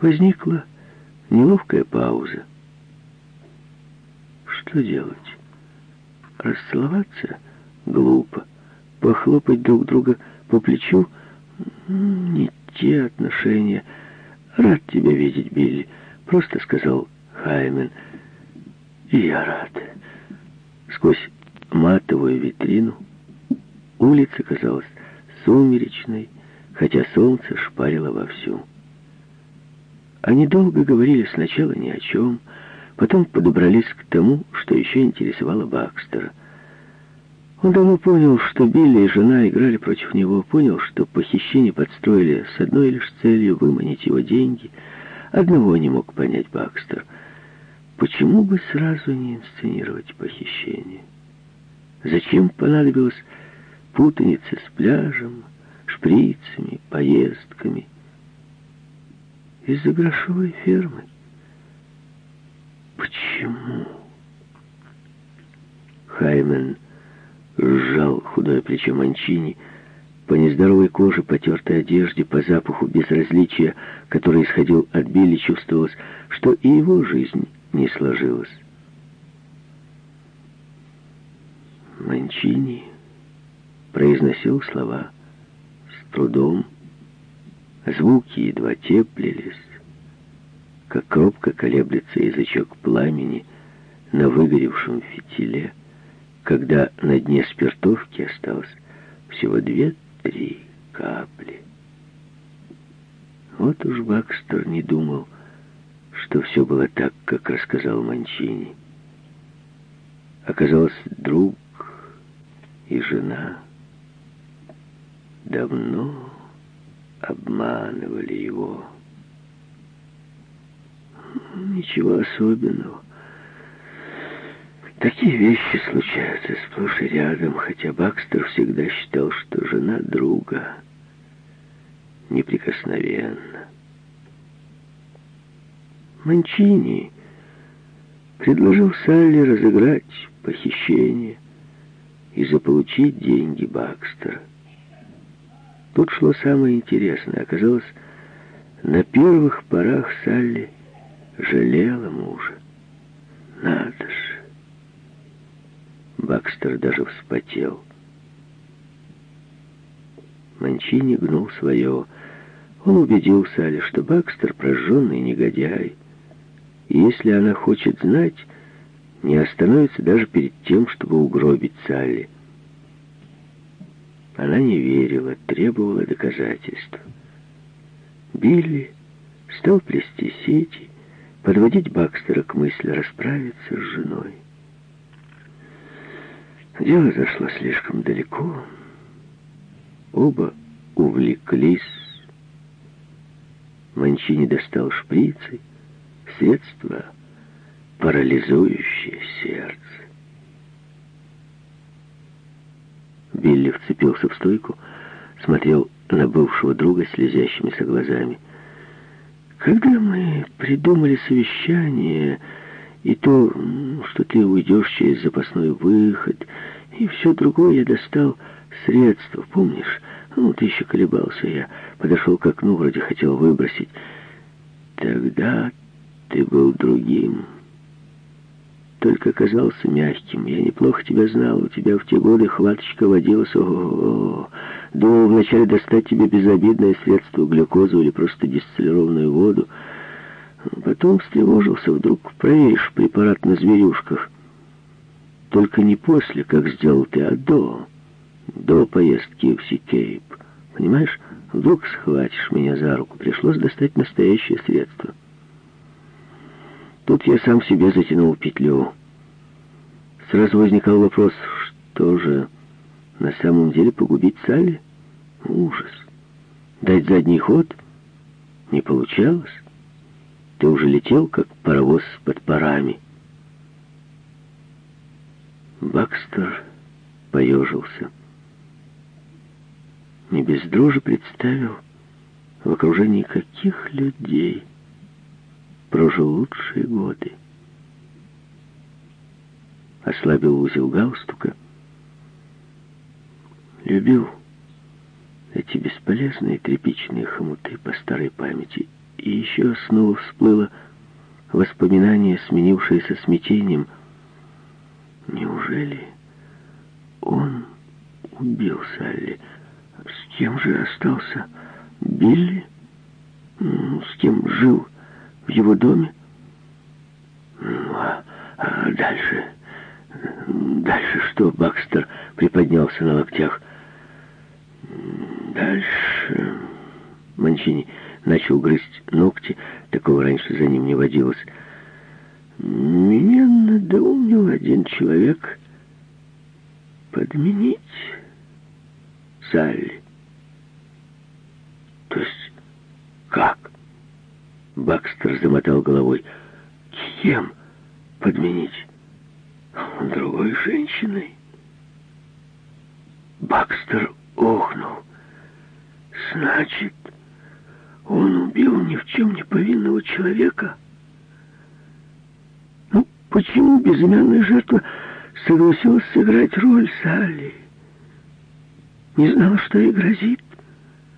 Возникла неловкая пауза. Что делать? Расцеловаться? Глупо. Похлопать друг друга по плечу? Не те отношения. Рад тебя видеть, Билли. Просто сказал Хаймен. И я рад. Сквозь матовую витрину улица казалась сумеречной, хотя солнце шпарило вовсю. Они долго говорили сначала ни о чем, потом подобрались к тому, что еще интересовало Бакстера. Он давно понял, что Билли и жена играли против него, понял, что похищение подстроили с одной лишь целью выманить его деньги. Одного не мог понять Бакстер. Почему бы сразу не инсценировать похищение? Зачем понадобилась путаница с пляжем, шприцами, поездками? Из-за грошовой фермы. Почему? Хаймен сжал худое плечо Манчини, по нездоровой коже, потертой одежде, по запаху безразличия, который исходил от Билли, чувствовалось, что и его жизнь не сложилась. Манчини произносил слова с трудом, звуки едва теплились, как робко колеблется язычок пламени на выгоревшем фитиле, когда на дне спиртовки осталось всего две-три капли. Вот уж Бакстер не думал, что все было так, как рассказал Манчини. Оказалось, друг и жена давно обманывали его. Ничего особенного. Такие вещи случаются сплошь и рядом, хотя Бакстер всегда считал, что жена друга неприкосновенна. Манчини предложил Салли разыграть похищение и заполучить деньги Бакстера. Тут шло самое интересное. Оказалось, на первых порах Салли жалела мужа. Надо же. Бакстер даже вспотел. Манчини гнул свое. Он убедил Салли, что Бакстер прожженный негодяй. И если она хочет знать, не остановится даже перед тем, чтобы угробить Салли. Она не верила, требовала доказательств. Билли стал плести сети, подводить Бакстера к мысли расправиться с женой. Дело зашло слишком далеко. Оба увлеклись. Манчини достал шприцы, средство, парализующее сердце. Билли вцепился в стойку, смотрел на бывшего друга слезящимися глазами. «Когда мы придумали совещание...» И то, что ты уйдешь через запасной выход, и все другое я достал средства, помнишь? Ну, ты еще колебался, я подошел к окну, вроде хотел выбросить. Тогда ты был другим. Только казался мягким. Я неплохо тебя знал. У тебя в те годы хваточка водилась. О, -о. Думал вначале достать тебе безобидное средство, глюкозу или просто дистиллированную воду. Потом встревожился, вдруг проверишь препарат на зверюшках. Только не после, как сделал ты, а до. До поездки в Сикейп. Понимаешь, вдруг схватишь меня за руку. Пришлось достать настоящее средство. Тут я сам себе затянул петлю. Сразу возникал вопрос, что же на самом деле погубить Салли? Ужас. Дать задний ход не получалось. Ты уже летел, как паровоз под парами. Бакстер поежился. Не без дрожи представил, в окружении каких людей прожил лучшие годы. Ослабил узел галстука. Любил эти бесполезные тряпичные хомуты по старой памяти И еще снова всплыло воспоминание, сменившееся смятением. Неужели он убил Салли? С кем же остался Билли? С кем жил в его доме? Ну, а, а дальше... Дальше что? Бакстер приподнялся на локтях. Дальше... Манчини начал грызть ногти. Такого раньше за ним не водилось. Меня надоумил один человек подменить Салли. То есть как? Бакстер замотал головой. Кем подменить? Другой женщиной. Бакстер охнул. Значит, он убил ни в чем не повинного человека? Ну, почему безымянная жертва согласилась сыграть роль Салли? Не знала, что ей грозит.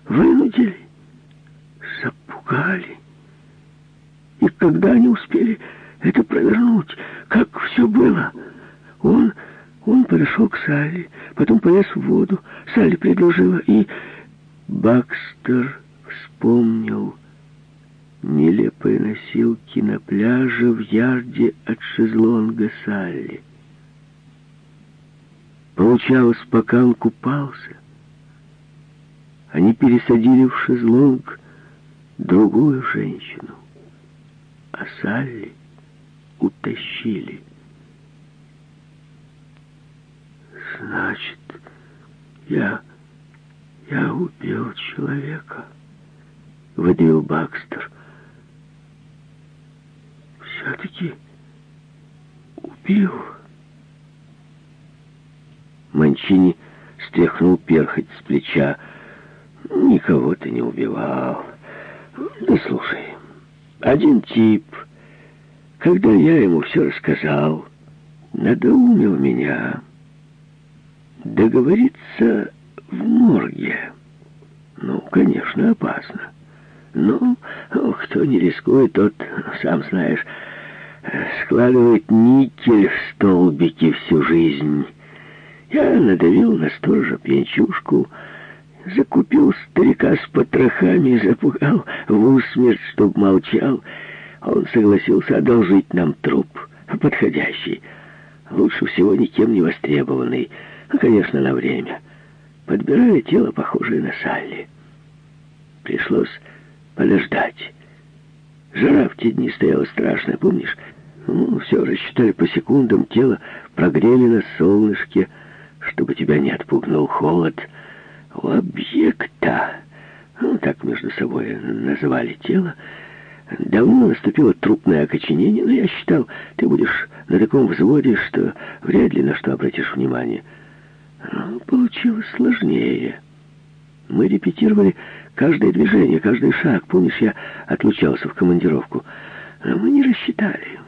Вынудили, запугали. Когда они успели это провернуть, как все было, он, он подошел к Салли, потом полез в воду. Салли предложила, и Бакстер вспомнил нелепые носилки на пляже в ярде от шезлонга Салли. Получалось, пока он купался, они пересадили в шезлонг другую женщину, а Салли утащили. Значит, я... я убил человека выдавил Бакстер. «Все-таки убил». Манчини стряхнул перхоть с плеча. «Никого ты не убивал. Да слушай, один тип, когда я ему все рассказал, надоумил меня договориться в морге. Ну, конечно, опасно. Ну, кто не рискует, тот, сам знаешь, складывает никель в столбики всю жизнь. Я надавил на сторожа пьянчушку, закупил старика с потрохами, запугал в усмерть, чтоб молчал. Он согласился одолжить нам труп, подходящий. Лучше всего никем не востребованный, а, конечно, на время. Подбирали тело, похожее на Салли. Пришлось подождать. Жара в те дни стояла страшная, помнишь? Ну, все рассчитали по секундам, тело прогрели на солнышке, чтобы тебя не отпугнул холод. Объекта, ну, так между собой называли тело, давно наступило трупное окоченение, но я считал, ты будешь на таком взводе, что вряд ли на что обратишь внимание. Но получилось сложнее. Мы репетировали каждое движение, каждый шаг. Помнишь, я отлучался в командировку. Но мы не рассчитали.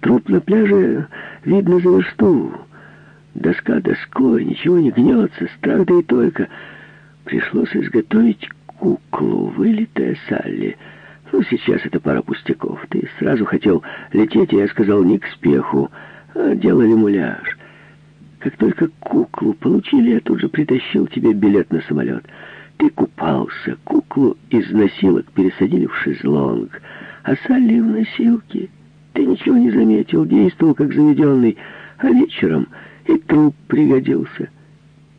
Труп на пляже видно за версту. Доска доской, ничего не гнется, страх да и только. Пришлось изготовить куклу, вылитая Салли. Ну, сейчас это пара пустяков. Ты сразу хотел лететь, и я сказал не к спеху. А делали муляж. Как только куклу получили, я тут же притащил тебе билет на самолет. Ты купался, куклу из носилок пересадили в шезлонг, а Салли в носилке. Ты ничего не заметил, действовал как заведенный, а вечером и труп пригодился.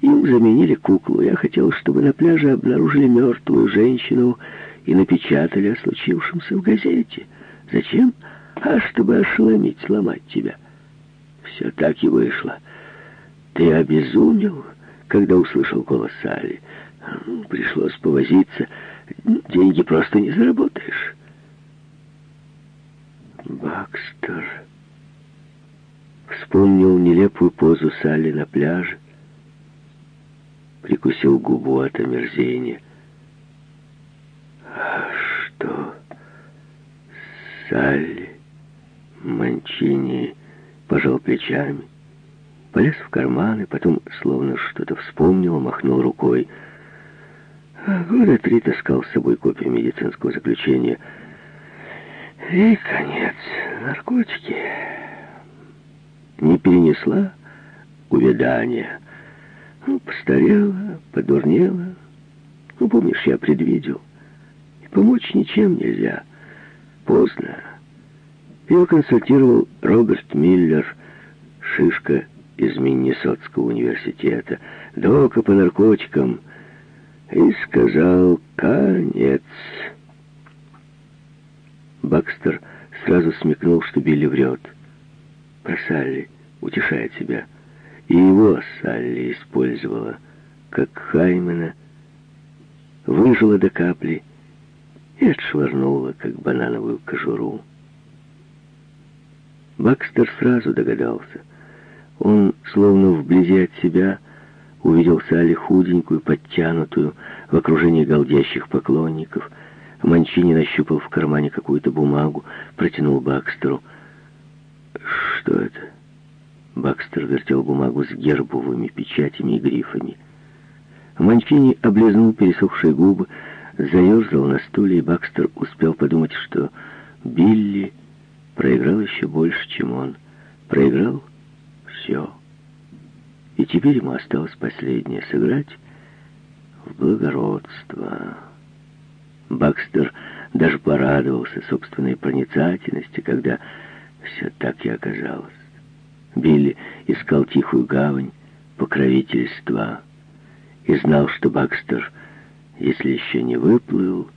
Им заменили куклу. Я хотел, чтобы на пляже обнаружили мертвую женщину и напечатали о случившемся в газете. Зачем? А чтобы ошеломить, сломать тебя. Все так и вышло. Ты обезумел, когда услышал голос Салли. Пришлось повозиться. Деньги просто не заработаешь. Бакстер вспомнил нелепую позу Салли на пляже, прикусил губу от омерзения. А что? Салли Манчини пожал плечами полез в карманы, потом, словно что-то вспомнил, махнул рукой. А года три таскал с собой копию медицинского заключения. И конец. Наркотики. Не перенесла увядания. Ну, постарела, подурнела. Ну, помнишь, я предвидел. И помочь ничем нельзя. Поздно. Его консультировал Роберт Миллер, шишка из Миннесотского университета, дока по наркотикам, и сказал «конец». Бакстер сразу смекнул, что Билли врет. Про Салли утешает себя. И его Салли использовала, как Хаймена, выжила до капли и отшвырнула, как банановую кожуру. Бакстер сразу догадался. Он, словно вблизи от себя, увидел Салли худенькую, подтянутую, в окружении голдящих поклонников. Манчини нащупал в кармане какую-то бумагу, протянул Бакстеру. «Что это?» Бакстер вертел бумагу с гербовыми печатями и грифами. Манчини облизнул пересохшие губы, заерзал на стуле, и Бакстер успел подумать, что Билли проиграл еще больше, чем он. Проиграл все. И теперь ему осталось последнее — сыграть в благородство. Бакстер даже порадовался собственной проницательности, когда все так и оказалось. Билли искал тихую гавань, покровительства, и знал, что Бакстер, если еще не выплыл,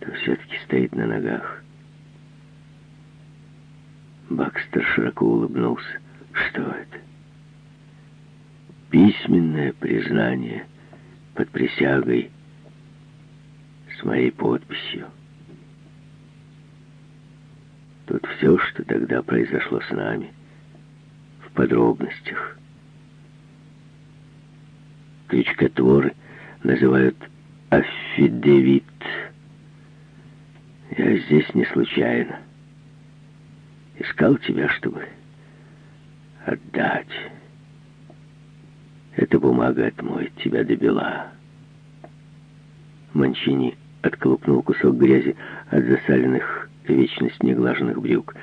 то все-таки стоит на ногах. Бакстер широко улыбнулся. Что это? Письменное признание под присягой с моей подписью. Тут все, что тогда произошло с нами, в подробностях. Крючкотворы называют аффидевит. Я здесь не случайно. Искал тебя, чтобы отдать. Эта бумага отмоет тебя до бела. Манчини отколупнул кусок грязи от засаленных, вечность неглаженных брюк.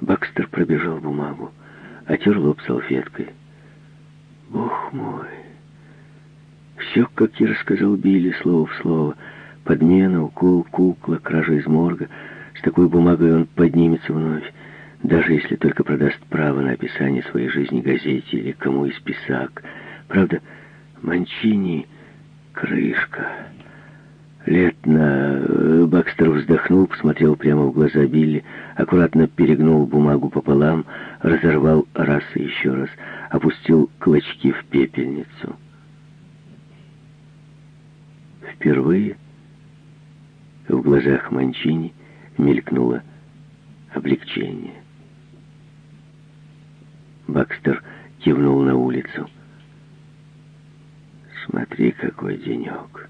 Бакстер пробежал бумагу, отер лоб салфеткой. Бог мой! Все, как я рассказал Билли, слово в слово. Подмена, укол, кукла, кража из морга. С такой бумагой он поднимется вновь даже если только продаст право на описание своей жизни газете или кому из писак. Правда, Манчини — крышка. Лет на... Э, Бакстер вздохнул, посмотрел прямо в глаза Билли, аккуратно перегнул бумагу пополам, разорвал раз и еще раз, опустил клочки в пепельницу. Впервые в глазах Манчини мелькнуло облегчение. Бакстер кивнул на улицу. Смотри, какой денек.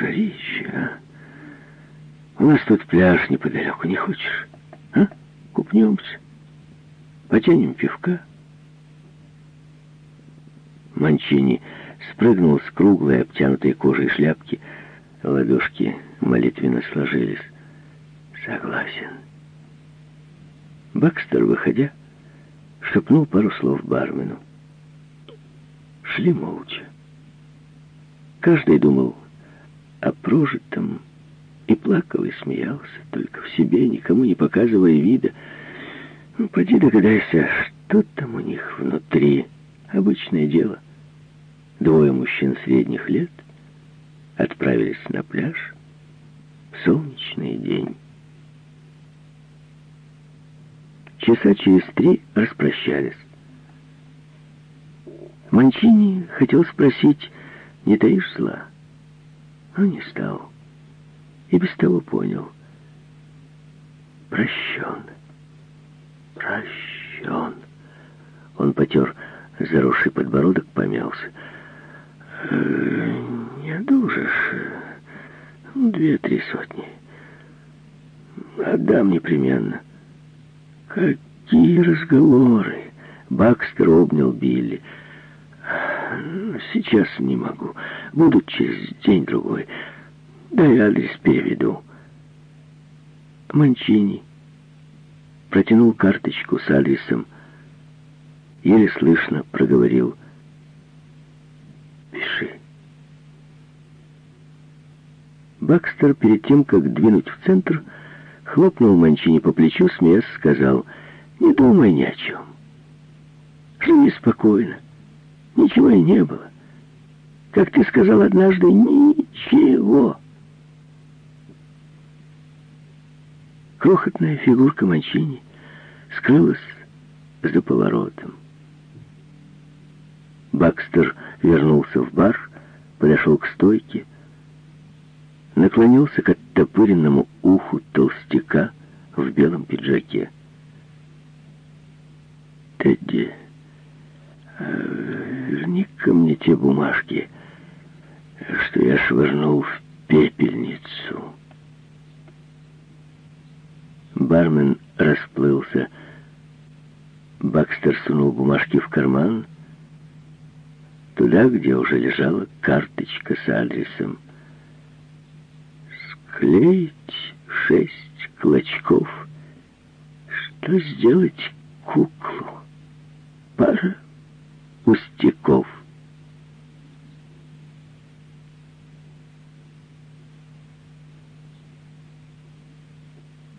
Жарище, а? У нас тут пляж неподалеку, не хочешь? А? Купнемся. Потянем пивка. Манчини спрыгнул с круглой, обтянутой кожей шляпки. Ладошки молитвенно сложились. Согласен. Бакстер, выходя, шепнул пару слов бармену. Шли молча. Каждый думал о прожитом и плакал и смеялся, только в себе, никому не показывая вида. Ну, поди догадайся, что там у них внутри. Обычное дело. Двое мужчин средних лет отправились на пляж в солнечный день. Часа через три распрощались. Манчини хотел спросить, не таишь зла, но не стал. И без того понял. Прощен. Прощен. Он потер заросший подбородок, помялся. «Э, не одужишь. Две-три сотни. Отдам непременно. Какие разговоры! Бакстер обнял Билли. Сейчас не могу. Буду через день-другой. Дай адрес переведу. Манчини протянул карточку с адресом. Еле слышно проговорил. «Пиши». Бакстер перед тем, как двинуть в центр, хлопнул Манчини по плечу, смеясь, сказал, «Не думай ни о чем. Живи спокойно. Ничего и не было. Как ты сказал однажды, ничего». Крохотная фигурка Манчини скрылась за поворотом. Бакстер вернулся в бар, подошел к стойке, наклонился к оттопыренному уху толстяка в белом пиджаке. «Тедди, а верни ко мне те бумажки, что я швырнул в пепельницу». Бармен расплылся. Бакстер сунул бумажки в карман, туда, где уже лежала карточка с адресом. Склеить шесть клочков. Что сделать куклу? Пара пустяков.